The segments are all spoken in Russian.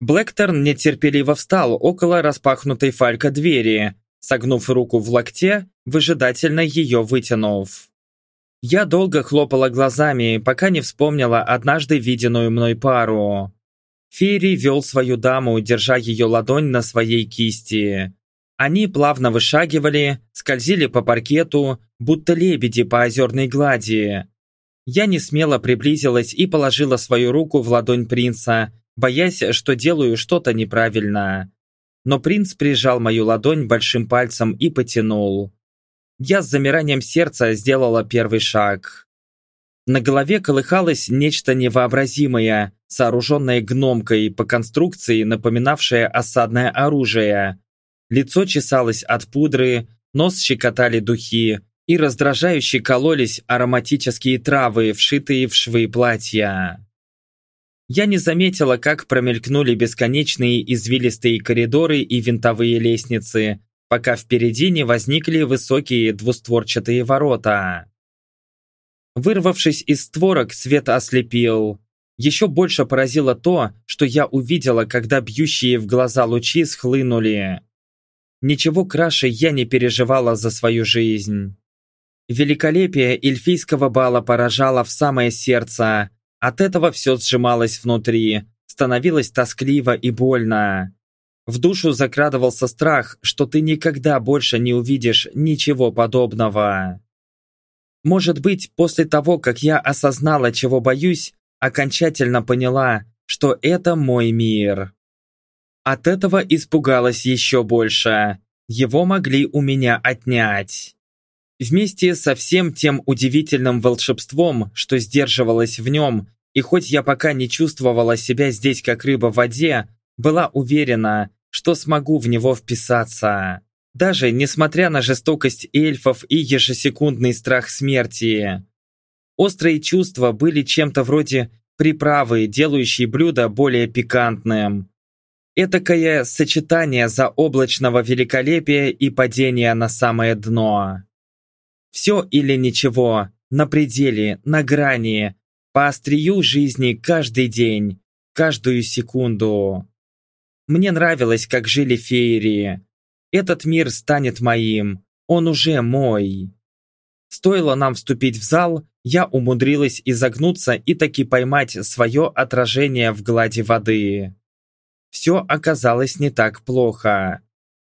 Блэкторн нетерпеливо встал около распахнутой фалька двери, согнув руку в локте, выжидательно ее вытянув. Я долго хлопала глазами, пока не вспомнила однажды виденную мной пару. Фейри вел свою даму, держа ее ладонь на своей кисти. Они плавно вышагивали, скользили по паркету, будто лебеди по озерной глади. Я не смело приблизилась и положила свою руку в ладонь принца, боясь, что делаю что-то неправильно. Но принц прижал мою ладонь большим пальцем и потянул. Я с замиранием сердца сделала первый шаг. На голове колыхалось нечто невообразимое, сооруженное гномкой по конструкции, напоминавшее осадное оружие. Лицо чесалось от пудры, нос щекотали духи, и раздражающе кололись ароматические травы, вшитые в швы платья. Я не заметила, как промелькнули бесконечные извилистые коридоры и винтовые лестницы, пока впереди не возникли высокие двустворчатые ворота. Вырвавшись из створок, свет ослепил. Еще больше поразило то, что я увидела, когда бьющие в глаза лучи схлынули. Ничего краше я не переживала за свою жизнь. Великолепие эльфийского бала поражало в самое сердце. От этого все сжималось внутри, становилось тоскливо и больно. В душу закрадывался страх, что ты никогда больше не увидишь ничего подобного. Может быть, после того, как я осознала, чего боюсь, окончательно поняла, что это мой мир. От этого испугалась еще больше. Его могли у меня отнять. Вместе со всем тем удивительным волшебством, что сдерживалось в нем, и хоть я пока не чувствовала себя здесь как рыба в воде, была уверена, что смогу в него вписаться. Даже несмотря на жестокость эльфов и ежесекундный страх смерти. Острые чувства были чем-то вроде приправы, делающей блюдо более пикантным. Этакое сочетание заоблачного великолепия и падения на самое дно. Все или ничего, на пределе, на грани, по острию жизни каждый день, каждую секунду. Мне нравилось, как жили феерии. Этот мир станет моим. Он уже мой. Стоило нам вступить в зал, я умудрилась изогнуться и таки поймать свое отражение в глади воды. Все оказалось не так плохо.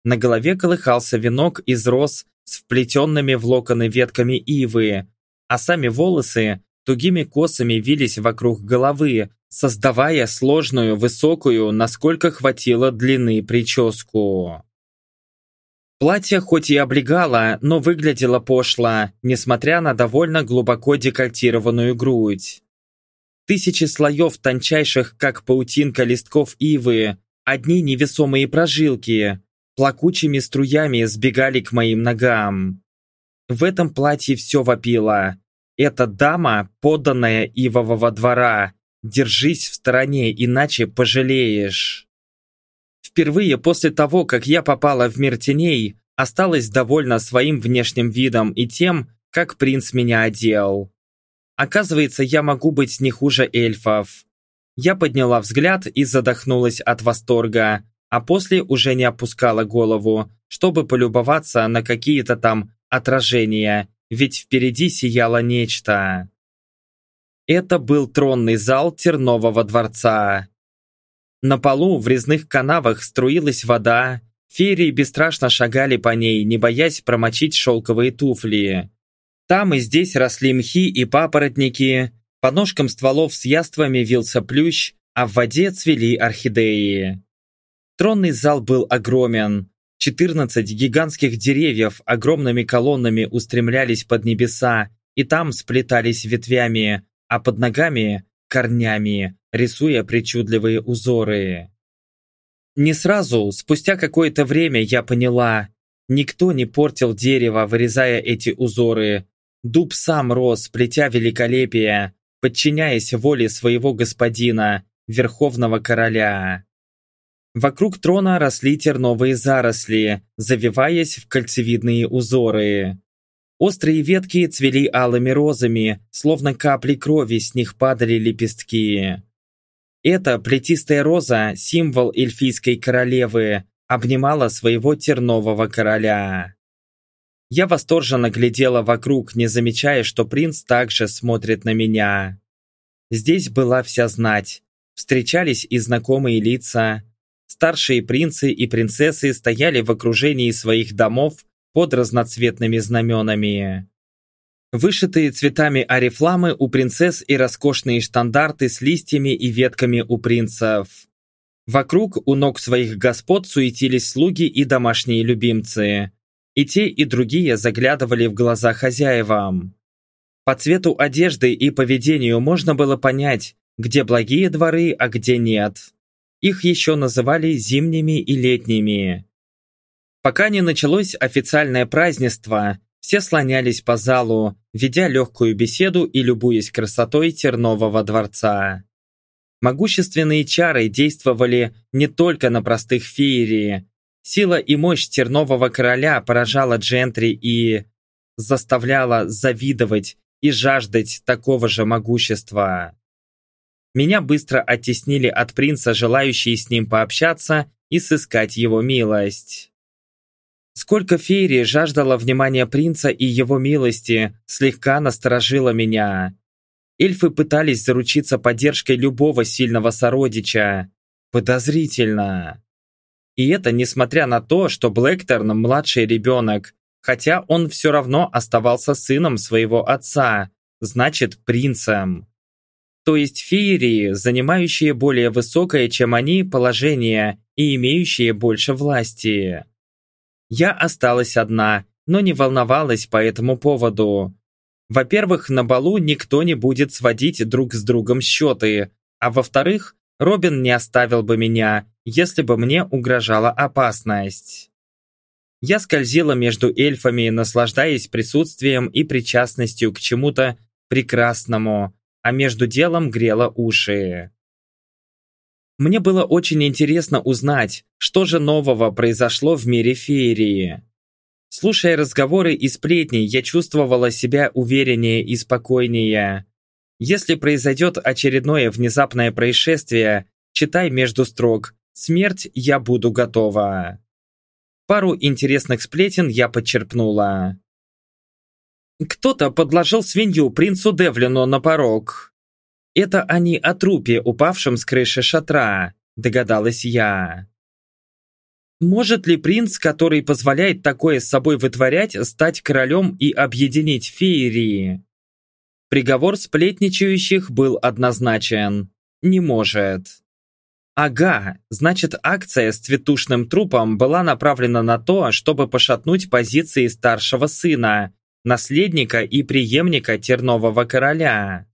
На голове колыхался венок из роз с вплетенными в локоны ветками ивы, а сами волосы тугими косами вились вокруг головы, создавая сложную, высокую, насколько хватило длины прическу. Платье хоть и облегало, но выглядело пошло, несмотря на довольно глубоко декольтированную грудь. Тысячи слоев тончайших, как паутинка листков ивы, одни невесомые прожилки, плакучими струями сбегали к моим ногам. В этом платье все вопило. Эта дама, подданная ивового двора, Держись в стороне, иначе пожалеешь. Впервые после того, как я попала в мир теней, осталась довольна своим внешним видом и тем, как принц меня одел. Оказывается, я могу быть не хуже эльфов. Я подняла взгляд и задохнулась от восторга, а после уже не опускала голову, чтобы полюбоваться на какие-то там отражения, ведь впереди сияло нечто. Это был тронный зал Тернового дворца. На полу в резных канавах струилась вода, феерии бесстрашно шагали по ней, не боясь промочить шелковые туфли. Там и здесь росли мхи и папоротники, по ножкам стволов с яствами вился плющ, а в воде цвели орхидеи. Тронный зал был огромен. 14 гигантских деревьев огромными колоннами устремлялись под небеса и там сплетались ветвями, а под ногами – корнями, рисуя причудливые узоры. Не сразу, спустя какое-то время я поняла, никто не портил дерево, вырезая эти узоры. Дуб сам рос, плетя великолепие, подчиняясь воле своего господина, верховного короля. Вокруг трона росли терновые заросли, завиваясь в кольцевидные узоры. Острые ветки цвели алыми розами, словно капли крови с них падали лепестки. Эта плетистая роза, символ эльфийской королевы, обнимала своего тернового короля. Я восторженно глядела вокруг, не замечая, что принц также смотрит на меня. Здесь была вся знать. Встречались и знакомые лица. Старшие принцы и принцессы стояли в окружении своих домов под разноцветными знаменами. Вышитые цветами арифламы у принцесс и роскошные штандарты с листьями и ветками у принцев. Вокруг у ног своих господ суетились слуги и домашние любимцы. И те, и другие заглядывали в глаза хозяевам. По цвету одежды и поведению можно было понять, где благие дворы, а где нет. Их еще называли зимними и летними. Пока не началось официальное празднество, все слонялись по залу, ведя легкую беседу и любуясь красотой Тернового дворца. Могущественные чары действовали не только на простых феерии. Сила и мощь Тернового короля поражала джентри и заставляла завидовать и жаждать такого же могущества. Меня быстро оттеснили от принца, желающие с ним пообщаться и сыскать его милость. Сколько феерии жаждала внимания принца и его милости, слегка насторожило меня. Эльфы пытались заручиться поддержкой любого сильного сородича. Подозрительно. И это несмотря на то, что Блэкторн младший ребенок, хотя он все равно оставался сыном своего отца, значит принцем. То есть феерии, занимающие более высокое, чем они, положение и имеющие больше власти. Я осталась одна, но не волновалась по этому поводу. Во-первых, на балу никто не будет сводить друг с другом счеты, а во-вторых, Робин не оставил бы меня, если бы мне угрожала опасность. Я скользила между эльфами, наслаждаясь присутствием и причастностью к чему-то прекрасному, а между делом грела уши. Мне было очень интересно узнать, что же нового произошло в мире феерии. Слушая разговоры и сплетни, я чувствовала себя увереннее и спокойнее. Если произойдет очередное внезапное происшествие, читай между строк «Смерть, я буду готова». Пару интересных сплетен я подчерпнула. Кто-то подложил свинью принцу Девлину на порог. «Это они о трупе, упавшем с крыши шатра», – догадалась я. Может ли принц, который позволяет такое с собой вытворять, стать королем и объединить феерии? Приговор сплетничающих был однозначен. Не может. Ага, значит акция с цветушным трупом была направлена на то, чтобы пошатнуть позиции старшего сына, наследника и преемника Тернового короля.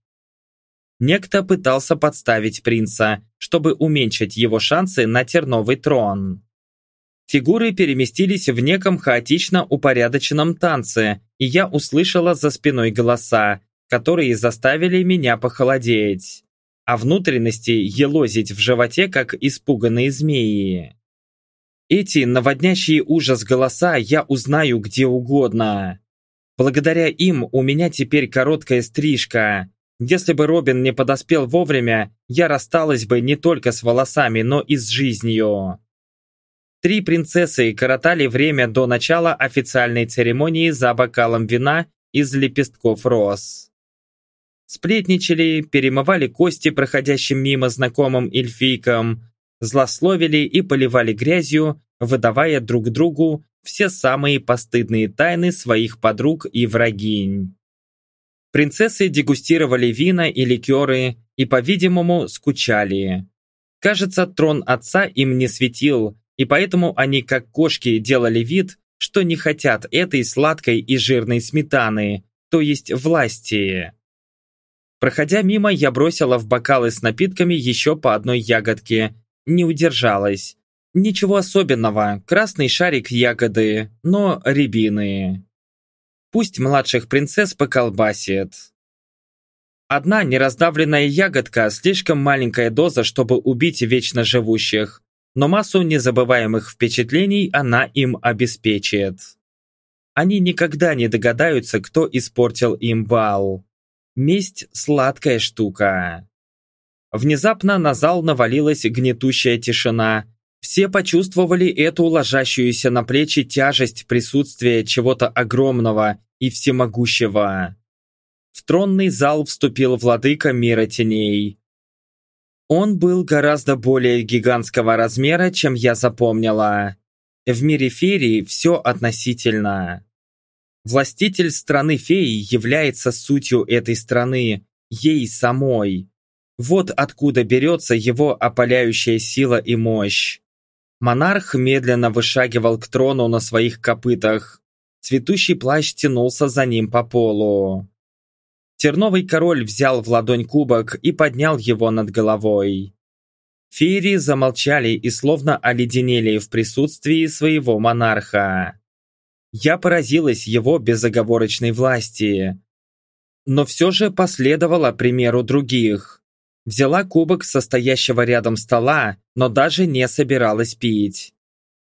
Некто пытался подставить принца, чтобы уменьшить его шансы на терновый трон. Фигуры переместились в неком хаотично упорядоченном танце, и я услышала за спиной голоса, которые заставили меня похолодеть, а внутренности елозить в животе, как испуганные змеи. Эти наводнящие ужас голоса я узнаю где угодно. Благодаря им у меня теперь короткая стрижка, если бы Робин не подоспел вовремя, я рассталась бы не только с волосами, но и с жизнью. Три принцессы коротали время до начала официальной церемонии за бокалом вина из лепестков роз. Сплетничали, перемывали кости проходящим мимо знакомым эльфийкам, злословили и поливали грязью, выдавая друг другу все самые постыдные тайны своих подруг и врагинь. Принцессы дегустировали вина и ликеры и, по-видимому, скучали. Кажется, трон отца им не светил, и поэтому они, как кошки, делали вид, что не хотят этой сладкой и жирной сметаны, то есть власти. Проходя мимо, я бросила в бокалы с напитками еще по одной ягодке. Не удержалась. Ничего особенного, красный шарик ягоды, но рябины. Пусть младших принцесс поколбасит. Одна нераздавленная ягодка – слишком маленькая доза, чтобы убить вечно живущих, но массу незабываемых впечатлений она им обеспечит. Они никогда не догадаются, кто испортил им бал. Месть – сладкая штука. Внезапно на зал навалилась гнетущая тишина. Все почувствовали эту ложащуюся на плечи тяжесть присутствия чего-то огромного и всемогущего. В тронный зал вступил владыка мира теней. Он был гораздо более гигантского размера, чем я запомнила. В мире ферии все относительно. Властитель страны феи является сутью этой страны, ей самой. Вот откуда берется его опаляющая сила и мощь. Монарх медленно вышагивал к трону на своих копытах. Цветущий плащ тянулся за ним по полу. Терновый король взял в ладонь кубок и поднял его над головой. Феери замолчали и словно оледенели в присутствии своего монарха. Я поразилась его безоговорочной власти. Но все же последовала примеру других. Взяла кубок состоящего рядом стола, но даже не собиралась пить.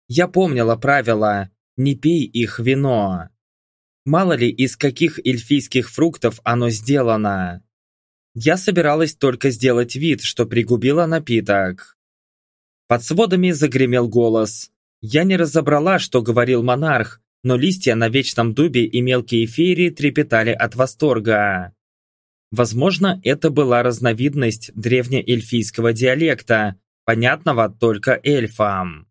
Я помнила правила «не пей их вино». Мало ли из каких эльфийских фруктов оно сделано. Я собиралась только сделать вид, что пригубила напиток. Под сводами загремел голос. Я не разобрала, что говорил монарх, но листья на вечном дубе и мелкие феери трепетали от восторга. Возможно, это была разновидность древнеэльфийского диалекта, понятного только эльфам.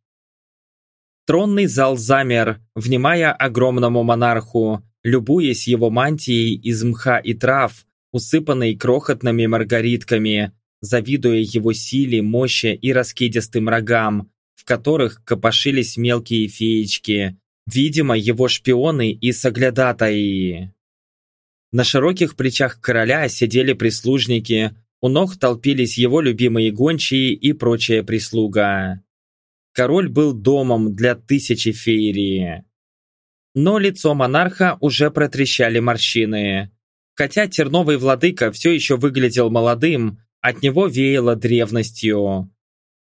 Тронный зал замер, внимая огромному монарху, любуясь его мантией из мха и трав, усыпанной крохотными маргаритками, завидуя его силе, мощи и раскидистым рогам, в которых копошились мелкие феечки, видимо, его шпионы и соглядатаи. На широких плечах короля сидели прислужники, у ног толпились его любимые гончие и прочая прислуга. Король был домом для тысячи феерии. Но лицо монарха уже протрещали морщины. Хотя терновый владыка все еще выглядел молодым, от него веяло древностью.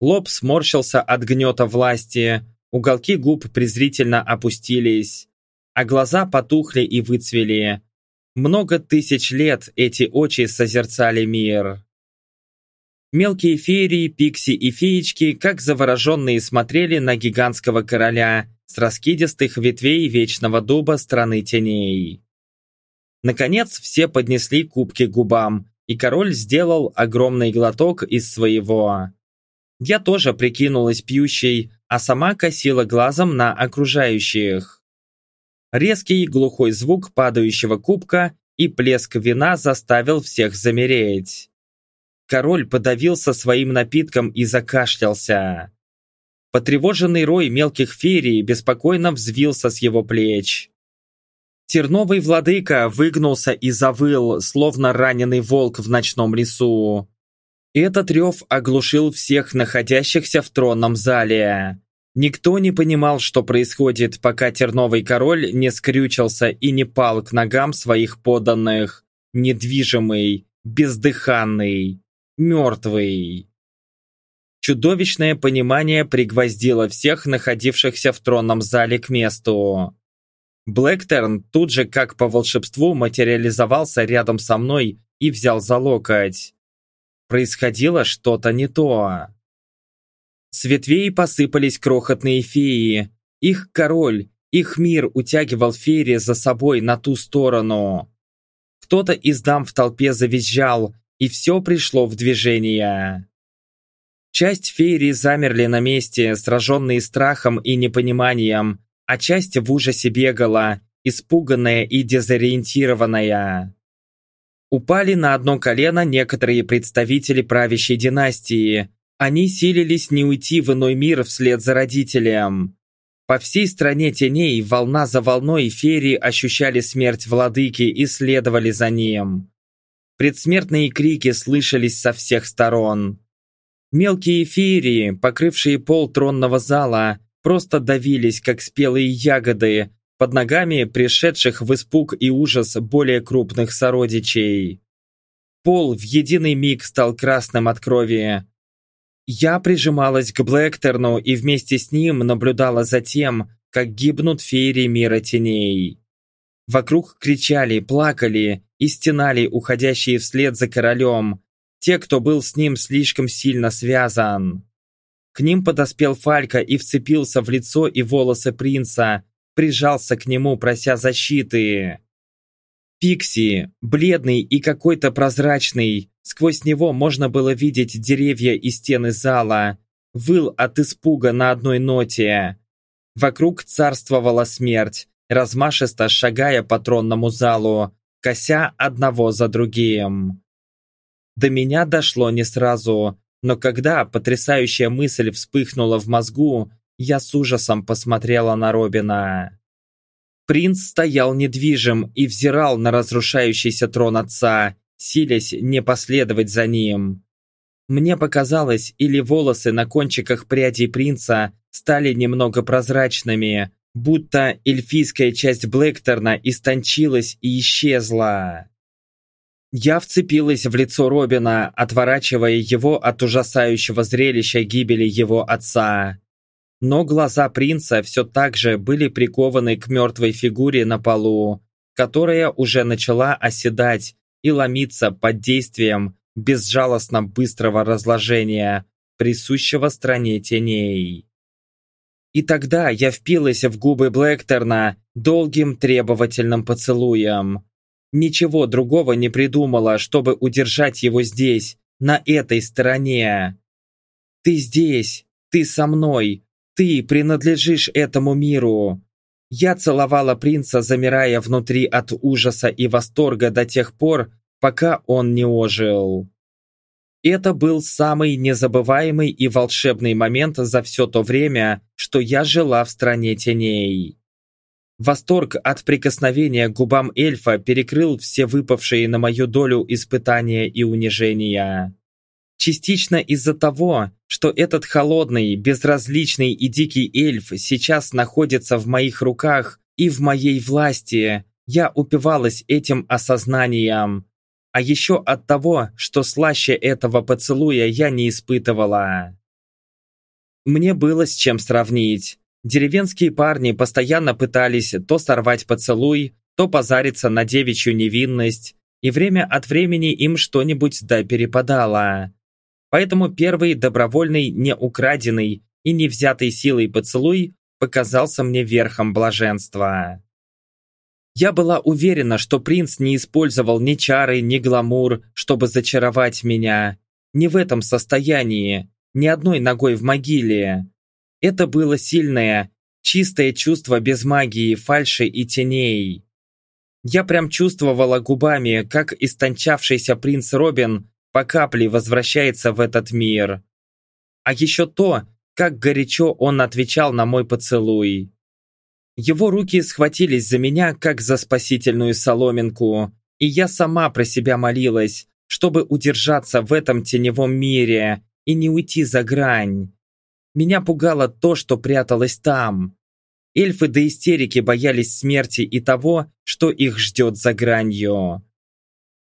Лоб сморщился от гнета власти, уголки губ презрительно опустились, а глаза потухли и выцвели, много тысяч лет эти очи созерцали мир. Мелкие феерии, пикси и феечки, как завороженные, смотрели на гигантского короля с раскидистых ветвей вечного дуба страны теней. Наконец все поднесли кубки губам, и король сделал огромный глоток из своего. Я тоже прикинулась пьющей, а сама косила глазом на окружающих. Резкий глухой звук падающего кубка и плеск вина заставил всех замереть. Король подавился своим напитком и закашлялся. Потревоженный рой мелких ферий беспокойно взвился с его плеч. Терновый владыка выгнулся и завыл, словно раненый волк в ночном лесу. Этот рев оглушил всех находящихся в тронном зале. Никто не понимал, что происходит, пока Терновый король не скрючился и не пал к ногам своих подданных, недвижимый, бездыханный, мертвый. Чудовищное понимание пригвоздило всех находившихся в тронном зале к месту. Блэктерн тут же, как по волшебству, материализовался рядом со мной и взял за локоть. Происходило что-то не то. С ветвей посыпались крохотные феи. Их король, их мир утягивал феери за собой на ту сторону. Кто-то из дам в толпе завизжал, и все пришло в движение. Часть феерии замерли на месте, сраженные страхом и непониманием, а часть в ужасе бегала, испуганная и дезориентированная. Упали на одно колено некоторые представители правящей династии, они силились не уйти в иной мир вслед за родителем. По всей стране теней волна за волной феи ощущали смерть владыки и следовали за ним. Предсмертные крики слышались со всех сторон. Мелкие феерии, покрывшие пол тронного зала, просто давились, как спелые ягоды, под ногами пришедших в испуг и ужас более крупных сородичей. Пол в единый миг стал красным от крови, я прижималась к Блэктерну и вместе с ним наблюдала за тем, как гибнут феери мира теней. Вокруг кричали, плакали и стенали уходящие вслед за королем, те, кто был с ним слишком сильно связан. К ним подоспел Фалька и вцепился в лицо и волосы принца, прижался к нему, прося защиты. Пикси, бледный и какой-то прозрачный, сквозь него можно было видеть деревья и стены зала, выл от испуга на одной ноте. Вокруг царствовала смерть, размашисто шагая по тронному залу, кося одного за другим. До меня дошло не сразу, но когда потрясающая мысль вспыхнула в мозгу, я с ужасом посмотрела на Робина. Принц стоял недвижим и взирал на разрушающийся трон отца, силясь не последовать за ним. Мне показалось, или волосы на кончиках прядей принца стали немного прозрачными, будто эльфийская часть Блэкторна истончилась и исчезла. Я вцепилась в лицо Робина, отворачивая его от ужасающего зрелища гибели его отца. Но глаза принца все так же были прикованы к мертвой фигуре на полу, которая уже начала оседать и ломиться под действием безжалостно быстрого разложения, присущего стране теней. И тогда я впилась в губы Блэкторна долгим требовательным поцелуем. Ничего другого не придумала, чтобы удержать его здесь, на этой стороне. Ты здесь, ты со мной, ты принадлежишь этому миру. Я целовала принца, замирая внутри от ужаса и восторга до тех пор, пока он не ожил. Это был самый незабываемый и волшебный момент за все то время, что я жила в стране теней. Восторг от прикосновения к губам эльфа перекрыл все выпавшие на мою долю испытания и унижения. Частично из-за того, что этот холодный, безразличный и дикий эльф сейчас находится в моих руках и в моей власти, я упивалась этим осознанием, а еще от того, что слаще этого поцелуя я не испытывала. Мне было с чем сравнить. Деревенские парни постоянно пытались то сорвать поцелуй, то позариться на девичью невинность, и время от времени им что-нибудь да перепадало. Поэтому первый добровольный, не украденный и не взятый силой поцелуй показался мне верхом блаженства. Я была уверена, что принц не использовал ни чары, ни гламур, чтобы зачаровать меня. Не в этом состоянии, ни одной ногой в могиле. Это было сильное, чистое чувство без магии, фальши и теней. Я прям чувствовала губами, как истончавшийся принц Робин по капле возвращается в этот мир. А еще то, как горячо он отвечал на мой поцелуй. Его руки схватились за меня, как за спасительную соломинку, и я сама про себя молилась, чтобы удержаться в этом теневом мире и не уйти за грань. Меня пугало то, что пряталось там. Эльфы до истерики боялись смерти и того, что их ждет за гранью.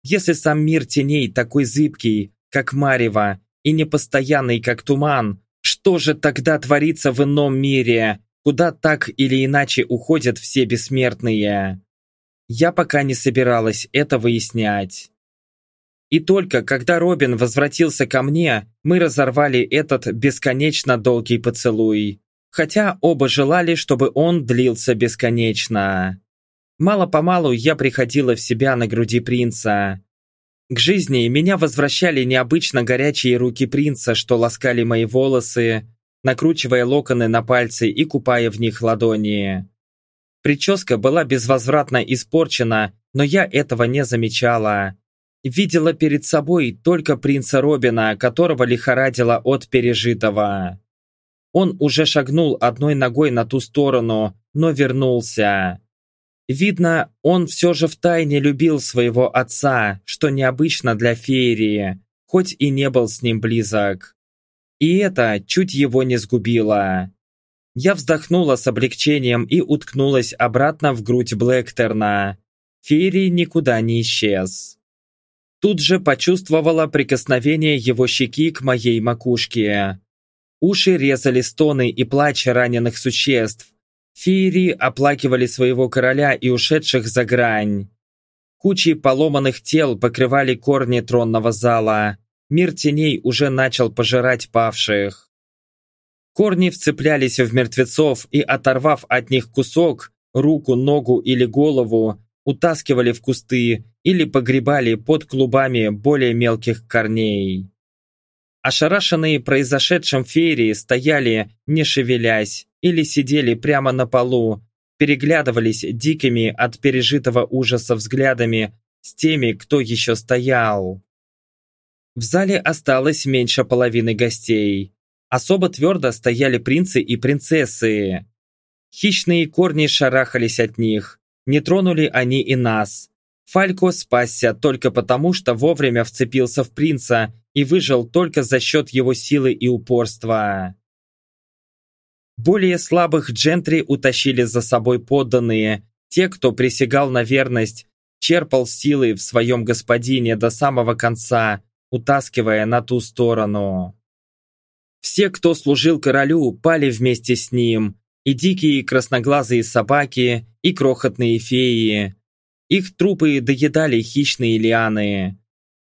Если сам мир теней такой зыбкий, как марево, и непостоянный, как туман, что же тогда творится в ином мире, куда так или иначе уходят все бессмертные. Я пока не собиралась это выяснять. И только когда Робин возвратился ко мне, мы разорвали этот бесконечно долгий поцелуй. Хотя оба желали, чтобы он длился бесконечно. Мало-помалу я приходила в себя на груди принца. К жизни меня возвращали необычно горячие руки принца, что ласкали мои волосы, накручивая локоны на пальцы и купая в них ладони. Прическа была безвозвратно испорчена, но я этого не замечала. Видела перед собой только принца Робина, которого лихорадило от пережитого. Он уже шагнул одной ногой на ту сторону, но вернулся. Видно, он все же втайне любил своего отца, что необычно для феерии, хоть и не был с ним близок. И это чуть его не сгубило. Я вздохнула с облегчением и уткнулась обратно в грудь Блэктерна. Ферри никуда не исчез. Тут же почувствовала прикосновение его щеки к моей макушке. Уши резали стоны и плач раненых существ. Феери оплакивали своего короля и ушедших за грань. Кучи поломанных тел покрывали корни тронного зала. мир теней уже начал пожирать павших. Корни вцеплялись в мертвецов и, оторвав от них кусок, руку, ногу или голову, утаскивали в кусты или погребали под клубами более мелких корней. Ошарашенные произошедшим феерии стояли, не шевелясь, или сидели прямо на полу, переглядывались дикими от пережитого ужаса взглядами с теми, кто еще стоял. В зале осталось меньше половины гостей. Особо твердо стояли принцы и принцессы. Хищные корни шарахались от них. Не тронули они и нас. Фалько спасся только потому, что вовремя вцепился в принца и выжил только за счет его силы и упорства. Более слабых джентри утащили за собой подданные, те, кто присягал на верность, черпал силы в своем господине до самого конца, утаскивая на ту сторону. Все, кто служил королю, пали вместе с ним, и дикие красноглазые собаки, и крохотные феи. Их трупы доедали хищные лианы.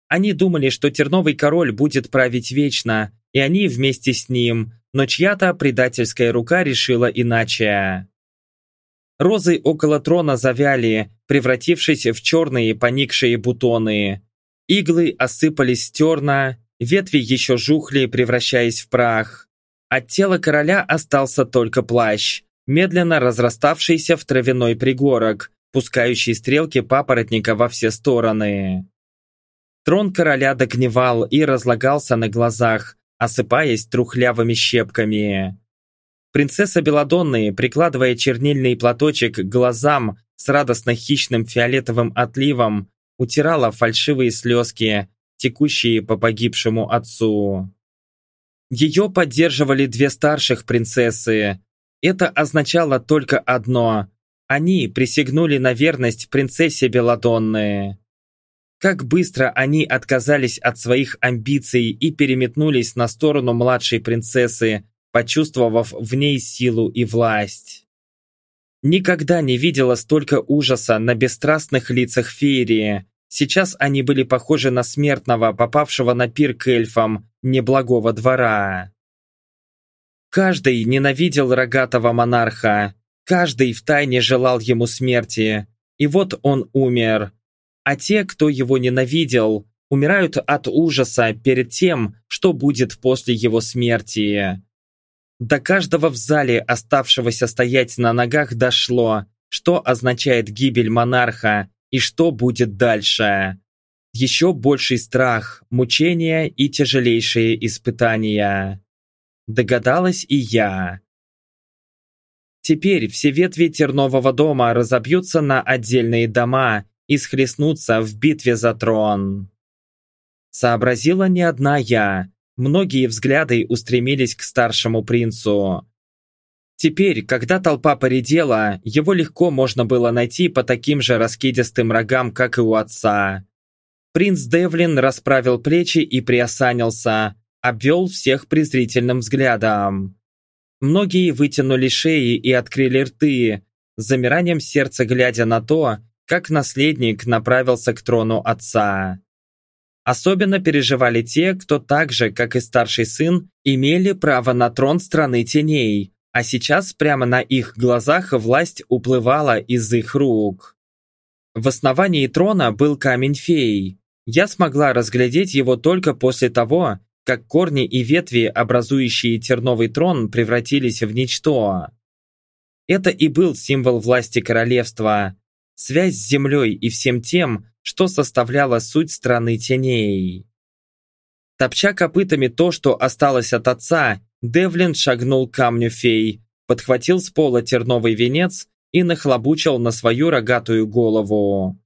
Они думали, что терновый король будет править вечно, и они вместе с ним, но чья-то предательская рука решила иначе. Розы около трона завяли, превратившись в черные поникшие бутоны. Иглы осыпались терна, ветви еще жухли, превращаясь в прах. От тела короля остался только плащ, медленно разраставшийся в травяной пригорок, пускающий стрелки папоротника во все стороны. Трон короля догнивал и разлагался на глазах, осыпаясь трухлявыми щепками. Принцесса Беладонны, прикладывая чернильный платочек к глазам с радостно хищным фиолетовым отливом, утирала фальшивые слезки, текущие по погибшему отцу. Ее поддерживали две старших принцессы. Это означало только одно. Они присягнули на верность принцессе Беладонны. Как быстро они отказались от своих амбиций и переметнулись на сторону младшей принцессы, почувствовав в ней силу и власть. Никогда не видела столько ужаса на бесстрастных лицах феерии. Сейчас они были похожи на смертного, попавшего на пир к эльфам, неблагого двора. Каждый ненавидел рогатого монарха, каждый втайне желал ему смерти, и вот он умер. А те, кто его ненавидел, умирают от ужаса перед тем, что будет после его смерти. До каждого в зале, оставшегося стоять на ногах, дошло, что означает гибель монарха и что будет дальше. Еще больший страх, мучения и тяжелейшие испытания. Догадалась и я. Теперь все ветви Тернового дома разобьются на отдельные дома и схлестнутся в битве за трон. Сообразила не одна я, Многие взгляды устремились к старшему принцу. Теперь, когда толпа поредела, его легко можно было найти по таким же раскидистым рогам, как и у отца. Принц Девлин расправил плечи и приосанился, обвел всех презрительным взглядом. Многие вытянули шеи и открыли рты, с замиранием сердца глядя на то, как наследник направился к трону отца. Особенно переживали те, кто так же, как и старший сын, имели право на трон страны теней, а сейчас прямо на их глазах власть уплывала из их рук. В основании трона был камень фей. Я смогла разглядеть его только после того, как корни и ветви, образующие терновый трон, превратились в ничто. Это и был символ власти королевства, связь с землей и всем тем, что составляло суть страны теней. Топча копытами то, что осталось от отца, Девлин шагнул к камню фей, подхватил с пола терновый венец и нахлобучил на свою рогатую голову.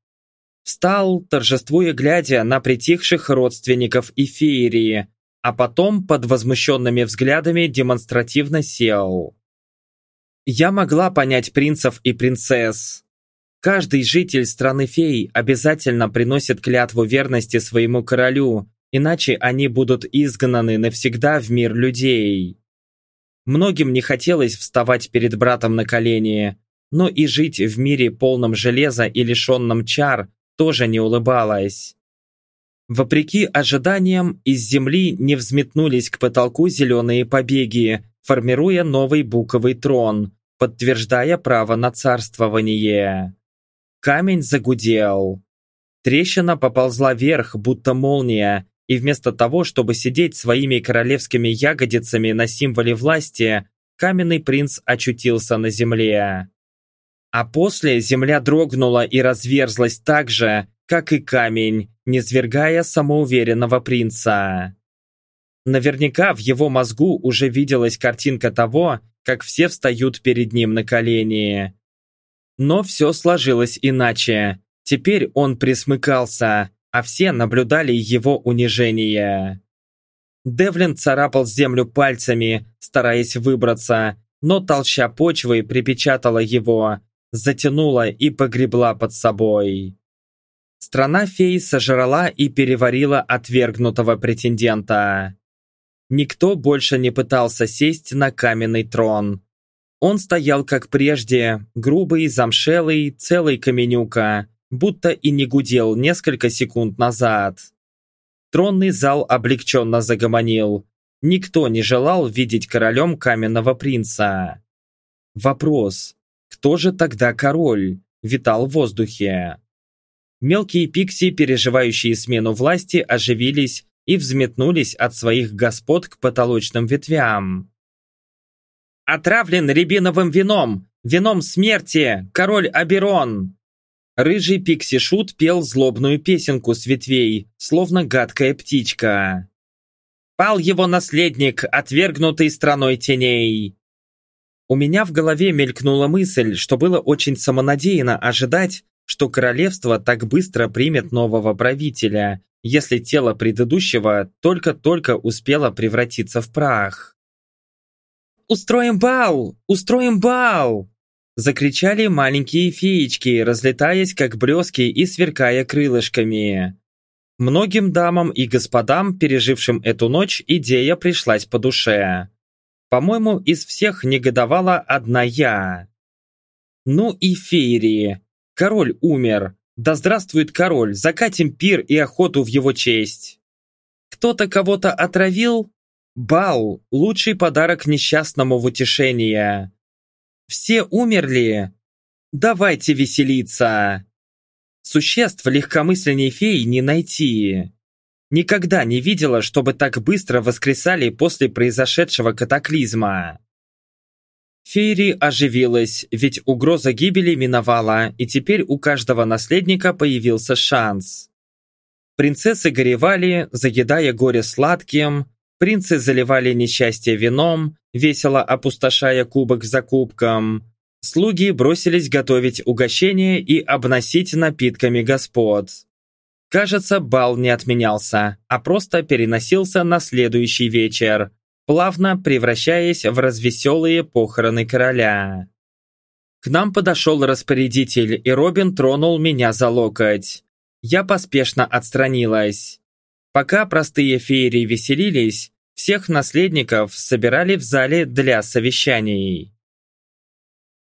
Встал, торжествуя глядя на притихших родственников и феерии, а потом под возмущенными взглядами демонстративно сел. Я могла понять принцев и принцесс. Каждый житель страны фей обязательно приносит клятву верности своему королю, иначе они будут изгнаны навсегда в мир людей. Многим не хотелось вставать перед братом на колени, но и жить в мире полном железа и лишенном чар тоже не улыбалось. Вопреки ожиданиям, из земли не взметнулись к потолку зеленые побеги, формируя новый буковый трон, подтверждая право на царствование. Камень загудел. Трещина поползла вверх, будто молния, и вместо того, чтобы сидеть своими королевскими ягодицами на символе власти, каменный принц очутился на земле. А после земля дрогнула и разверзлась так же, как и камень, низвергая самоуверенного принца. Наверняка в его мозгу уже виделась картинка того, как все встают перед ним на колени. Но все сложилось иначе. Теперь он присмыкался, а все наблюдали его унижение. Девлин царапал землю пальцами, стараясь выбраться, но толща почвы припечатала его, затянула и погребла под собой. Страна фей сожрала и переварила отвергнутого претендента. Никто больше не пытался сесть на каменный трон. Он стоял как прежде, грубый, замшелый, целый каменюка, будто и не гудел несколько секунд назад. Тронный зал облегченно загомонил. Никто не желал видеть королем каменного принца. Вопрос, кто же тогда король, витал в воздухе. Мелкие пикси, переживающие смену власти, оживились и взметнулись от своих господ к потолочным ветвям. «Отравлен рябиновым вином! Вином смерти! Король Аберон!» Рыжий пикси-шут пел злобную песенку с ветвей, словно гадкая птичка. «Пал его наследник, отвергнутый страной теней!» У меня в голове мелькнула мысль, что было очень самонадеянно ожидать, что королевство так быстро примет нового правителя, если тело предыдущего только-только успело превратиться в прах. «Устроим бал! Устроим бал!» Закричали маленькие феечки, разлетаясь как блески и сверкая крылышками. Многим дамам и господам, пережившим эту ночь, идея пришлась по душе. По-моему, из всех негодовала одна я. Ну и феерии. Король умер. Да здравствует король, закатим пир и охоту в его честь. Кто-то кого-то отравил? Бал – лучший подарок несчастному в утешение. Все умерли? Давайте веселиться. Существ легкомысленней феи не найти. Никогда не видела, чтобы так быстро воскресали после произошедшего катаклизма. Фейри оживилась, ведь угроза гибели миновала, и теперь у каждого наследника появился шанс. Принцессы горевали, заедая горе сладким, принцы заливали несчастье вином, весело опустошая кубок за кубком. Слуги бросились готовить угощение и обносить напитками господ. Кажется, бал не отменялся, а просто переносился на следующий вечер, плавно превращаясь в развеселые похороны короля. К нам подошел распорядитель, и Робин тронул меня за локоть. Я поспешно отстранилась. Пока простые феерии веселились, всех наследников собирали в зале для совещаний.